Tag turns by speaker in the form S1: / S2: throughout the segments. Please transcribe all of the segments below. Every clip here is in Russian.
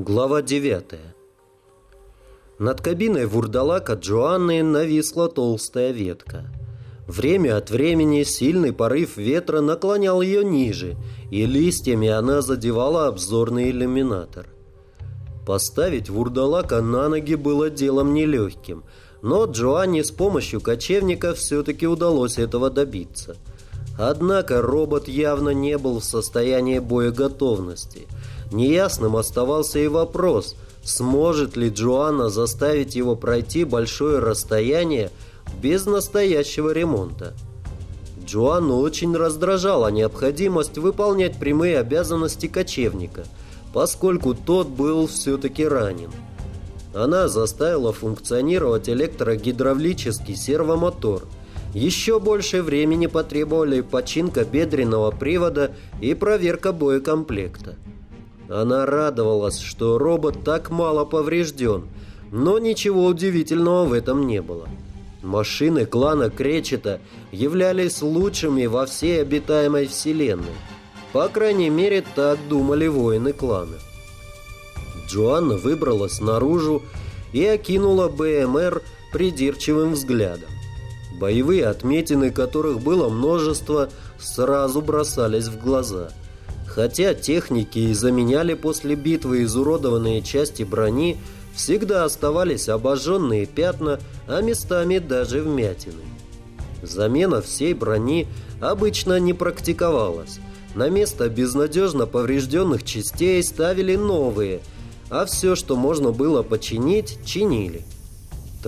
S1: Глава 9 Над кабиной вурдалака Джоанны нависла толстая ветка. Время от времени сильный порыв ветра наклонял ее ниже, и листьями она задевала обзорный иллюминатор. Поставить вурдалака на ноги было делом нелегким, но Джоанне с помощью кочевника все-таки удалось этого добиться. Однако робот явно не был в состоянии боеготовности – Неясным оставался и вопрос, сможет ли Джоанна заставить его пройти большое расстояние без настоящего ремонта. Джоанну очень раздражала необходимость выполнять прямые обязанности кочевника, поскольку тот был все-таки ранен. Она заставила функционировать электрогидравлический сервомотор. Еще больше времени потребовали починка бедренного привода и проверка боекомплекта. Она радовалась, что робот так мало поврежден, но ничего удивительного в этом не было. Машины клана Кречета являлись лучшими во всей обитаемой вселенной. По крайней мере, так думали воины клана. Джоанна выбралась наружу и окинула БМР придирчивым взглядом. Боевые отметины, которых было множество, сразу бросались в глаза – Хотя техники заменяли после битвы изуродованные части брони, всегда оставались обожженные пятна, а местами даже вмятины. Замена всей брони обычно не практиковалась. На место безнадежно поврежденных частей ставили новые, а все, что можно было починить, чинили.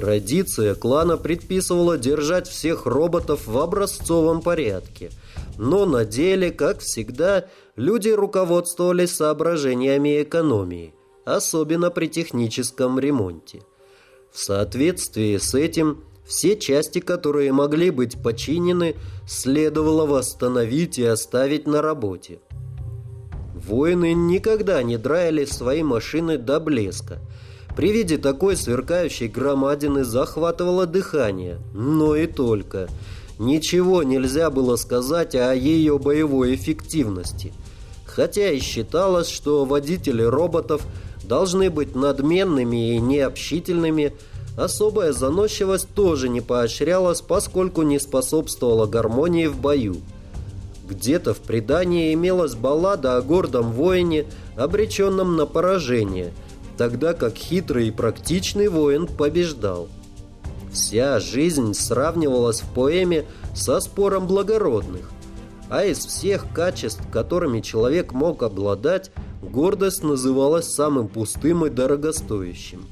S1: Традиция клана предписывала держать всех роботов в образцовом порядке – но на деле, как всегда, люди руководствовались соображениями экономии, особенно при техническом ремонте. В соответствии с этим, все части, которые могли быть починены, следовало восстановить и оставить на работе. Воины никогда не драили свои машины до блеска. При виде такой сверкающей громадины захватывало дыхание, но и только – Ничего нельзя было сказать о ее боевой эффективности. Хотя и считалось, что водители роботов должны быть надменными и необщительными, особая заносчивость тоже не поощрялась, поскольку не способствовала гармонии в бою. Где-то в предании имелась баллада о гордом воине, обреченном на поражение, тогда как хитрый и практичный воин побеждал. Вся жизнь сравнивалась в поэме со спором благородных. А из всех качеств, которыми человек мог обладать, гордость называлась самым пустым и дорогостоящим.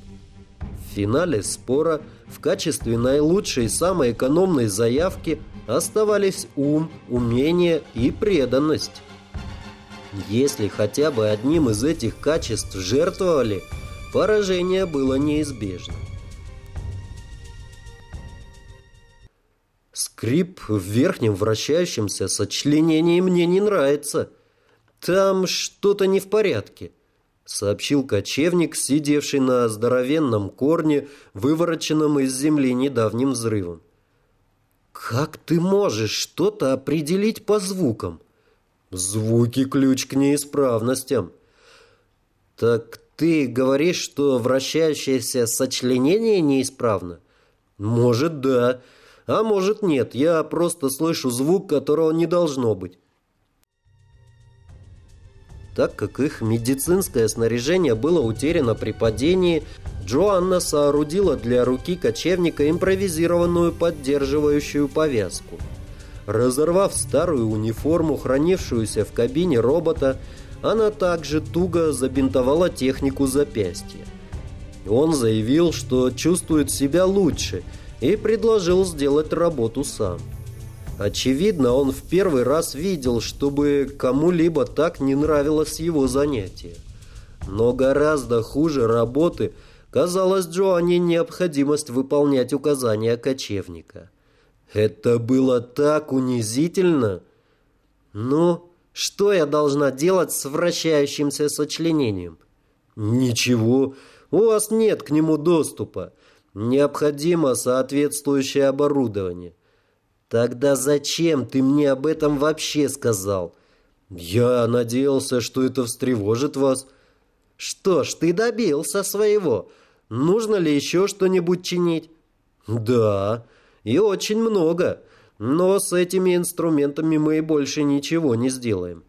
S1: В финале спора в качестве наилучшей и самой экономной заявки оставались ум, умение и преданность. Если хотя бы одним из этих качеств жертвовали, поражение было неизбежно. Скрип в верхнем вращающемся сочленении мне не нравится. Там что-то не в порядке, сообщил кочевник, сидевший на здоровенном корне, вывороченном из земли недавним взрывом. Как ты можешь что-то определить по звукам? Звуки ключ к неисправностям. Так ты говоришь, что вращающееся сочленение неисправно? Может, да. А может нет, я просто слышу звук, которого не должно быть. Так как их медицинское снаряжение было утеряно при падении, Джоанна соорудила для руки кочевника импровизированную поддерживающую повязку. Разорвав старую униформу, хранившуюся в кабине робота, она также туго забинтовала технику запястья. Он заявил, что чувствует себя лучше – и предложил сделать работу сам. Очевидно, он в первый раз видел, чтобы кому-либо так не нравилось его занятие. Но гораздо хуже работы казалось Джоанне необходимость выполнять указания кочевника. Это было так унизительно. Ну, что я должна делать с вращающимся сочленением? Ничего, у вас нет к нему доступа. Необходимо соответствующее оборудование. Тогда зачем ты мне об этом вообще сказал? Я надеялся, что это встревожит вас. Что ж, ты добился своего. Нужно ли еще что-нибудь чинить? Да, и очень много. Но с этими инструментами мы больше ничего не сделаем.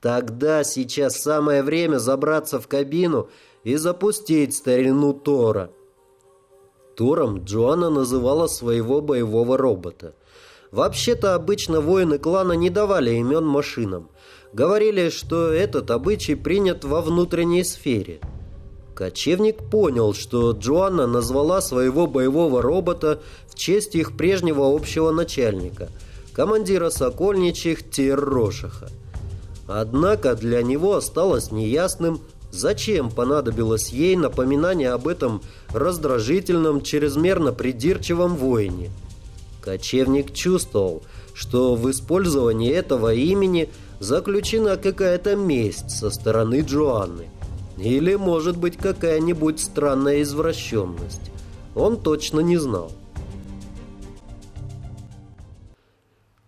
S1: Тогда сейчас самое время забраться в кабину и запустить старину Тора. Тором Джоанна называла своего боевого робота. Вообще-то обычно воины клана не давали имен машинам. Говорили, что этот обычай принят во внутренней сфере. Кочевник понял, что Джоанна назвала своего боевого робота в честь их прежнего общего начальника, командира сокольничьих Террошиха. Однако для него осталось неясным, зачем понадобилось ей напоминание об этом раздражительном, чрезмерно придирчивом воине. Кочевник чувствовал, что в использовании этого имени заключена какая-то месть со стороны Джоанны. Или, может быть, какая-нибудь странная извращенность. Он точно не знал.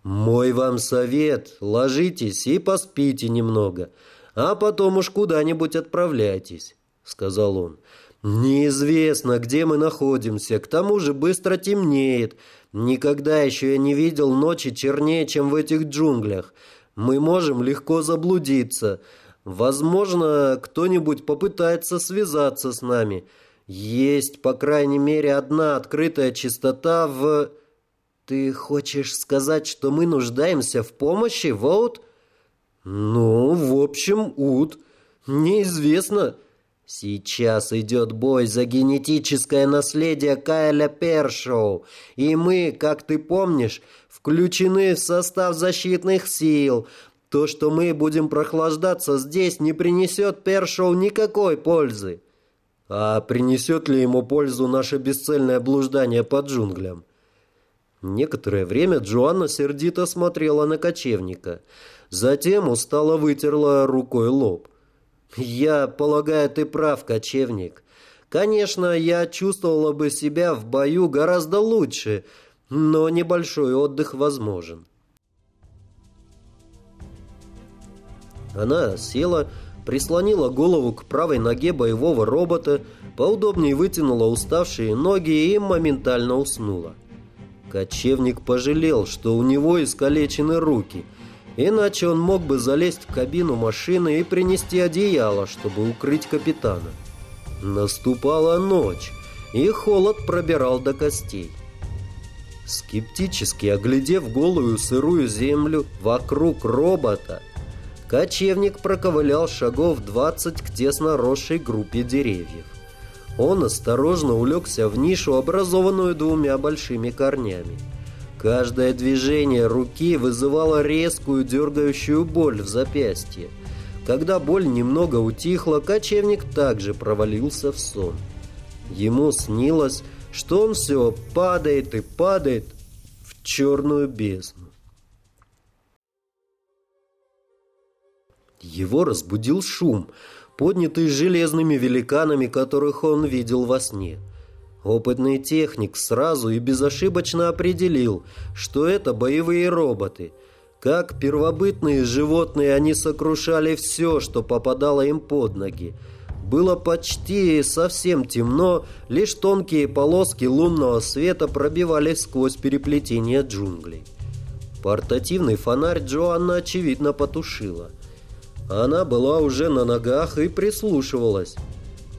S1: «Мой вам совет. Ложитесь и поспите немного, а потом уж куда-нибудь отправляйтесь», — сказал он. «Неизвестно, где мы находимся, к тому же быстро темнеет. Никогда еще я не видел ночи чернее, чем в этих джунглях. Мы можем легко заблудиться. Возможно, кто-нибудь попытается связаться с нами. Есть, по крайней мере, одна открытая чистота в... Ты хочешь сказать, что мы нуждаемся в помощи, Воут? Ну, в общем, Ут. Неизвестно. Сейчас идет бой за генетическое наследие Кайля Першоу, и мы, как ты помнишь, включены в состав защитных сил. То, что мы будем прохлаждаться здесь, не принесет Першоу никакой пользы. А принесет ли ему пользу наше бесцельное блуждание по джунглям? Некоторое время Джоанна сердито смотрела на кочевника. Затем устало вытерла рукой лоб. «Я полагаю, ты прав, кочевник. Конечно, я чувствовала бы себя в бою гораздо лучше, но небольшой отдых возможен». Она села, прислонила голову к правой ноге боевого робота, поудобнее вытянула уставшие ноги и моментально уснула. Кочевник пожалел, что у него искалечены руки, иначе он мог бы залезть в кабину машины и принести одеяло, чтобы укрыть капитана. Наступала ночь, и холод пробирал до костей. Скептически оглядев голую сырую землю вокруг робота, Кочевник проковылял шагов 20 к тесно росшей группе деревьев. Он осторожно улегся в нишу, образованную двумя большими корнями. Каждое движение руки вызывало резкую дергающую боль в запястье. Когда боль немного утихла, кочевник также провалился в сон. Ему снилось, что он все падает и падает в черную бездну. Его разбудил шум, поднятый железными великанами, которых он видел во сне. Опытный техник сразу и безошибочно определил, что это боевые роботы. Как первобытные животные они сокрушали все, что попадало им под ноги. Было почти совсем темно, лишь тонкие полоски лунного света пробивались сквозь переплетение джунглей. Портативный фонарь Джоанна, очевидно, потушила – она была уже на ногах и прислушивалась.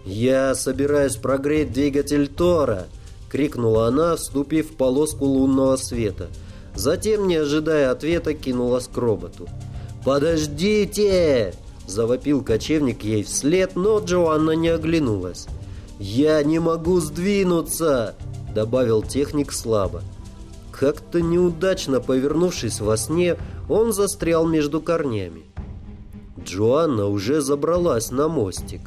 S1: «Я собираюсь прогреть двигатель Тора!» — крикнула она, вступив в полоску лунного света. Затем, не ожидая ответа, кинулась к роботу. «Подождите!» — завопил кочевник ей вслед, но Джоанна не оглянулась. «Я не могу сдвинуться!» — добавил техник слабо. Как-то неудачно повернувшись во сне, он застрял между корнями. Джоанна уже забралась на мостик.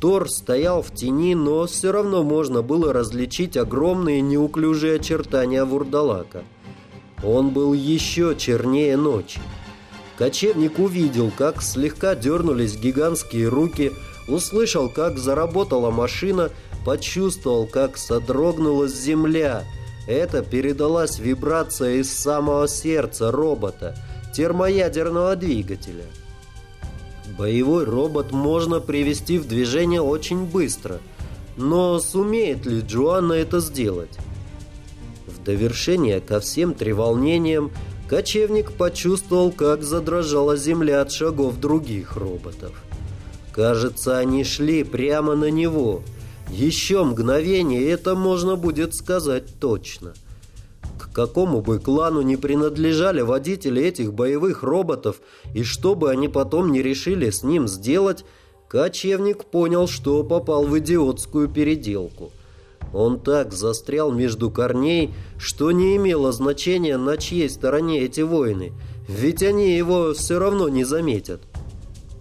S1: Тор стоял в тени, но все равно можно было различить огромные неуклюжие очертания вурдалака. Он был еще чернее ночи. Кочевник увидел, как слегка дернулись гигантские руки, услышал, как заработала машина, почувствовал, как содрогнулась земля. Это передалась вибрация из самого сердца робота, термоядерного двигателя. Боевой робот можно привести в движение очень быстро, но сумеет ли Джоанна это сделать? В довершение ко всем треволнениям кочевник почувствовал, как задрожала земля от шагов других роботов. Кажется, они шли прямо на него. Еще мгновение, это можно будет сказать точно. К какому бы клану не принадлежали водители этих боевых роботов, и что бы они потом не решили с ним сделать, кочевник понял, что попал в идиотскую переделку. Он так застрял между корней, что не имело значения, на чьей стороне эти воины, ведь они его все равно не заметят.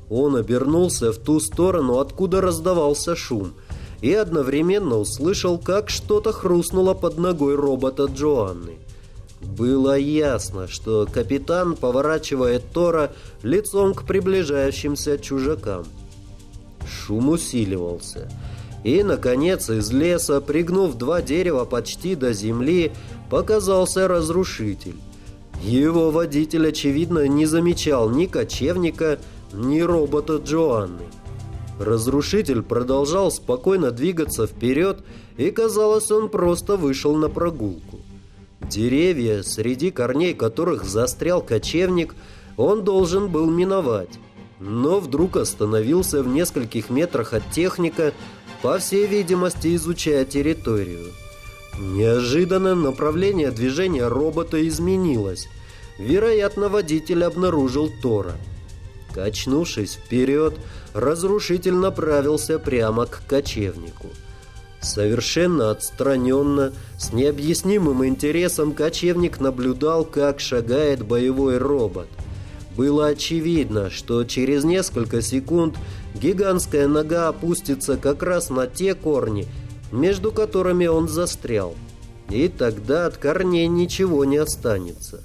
S1: Он обернулся в ту сторону, откуда раздавался шум, и одновременно услышал, как что-то хрустнуло под ногой робота Джоанны. Было ясно, что капитан поворачивает Тора лицом к приближающимся чужакам. Шум усиливался. И, наконец, из леса, пригнув два дерева почти до земли, показался разрушитель. Его водитель, очевидно, не замечал ни кочевника, ни робота Джоанны. Разрушитель продолжал спокойно двигаться вперед, и казалось, он просто вышел на прогулку. Деревья, среди корней которых застрял кочевник, он должен был миновать. Но вдруг остановился в нескольких метрах от техника, по всей видимости, изучая территорию. Неожиданно направление движения робота изменилось. Вероятно, водитель обнаружил Тора. Качнувшись вперед, разрушитель направился прямо к кочевнику. Совершенно отстраненно, с необъяснимым интересом кочевник наблюдал, как шагает боевой робот. Было очевидно, что через несколько секунд гигантская нога опустится как раз на те корни, между которыми он застрял. И тогда от корней ничего не останется.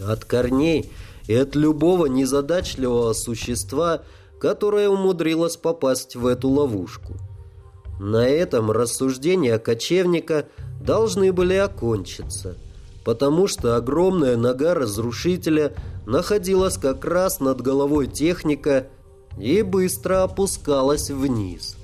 S1: От корней и от любого незадачливого существа, которое умудрилось попасть в эту ловушку. На этом рассуждения кочевника должны были окончиться, потому что огромная нога разрушителя находилась как раз над головой техника и быстро опускалась вниз.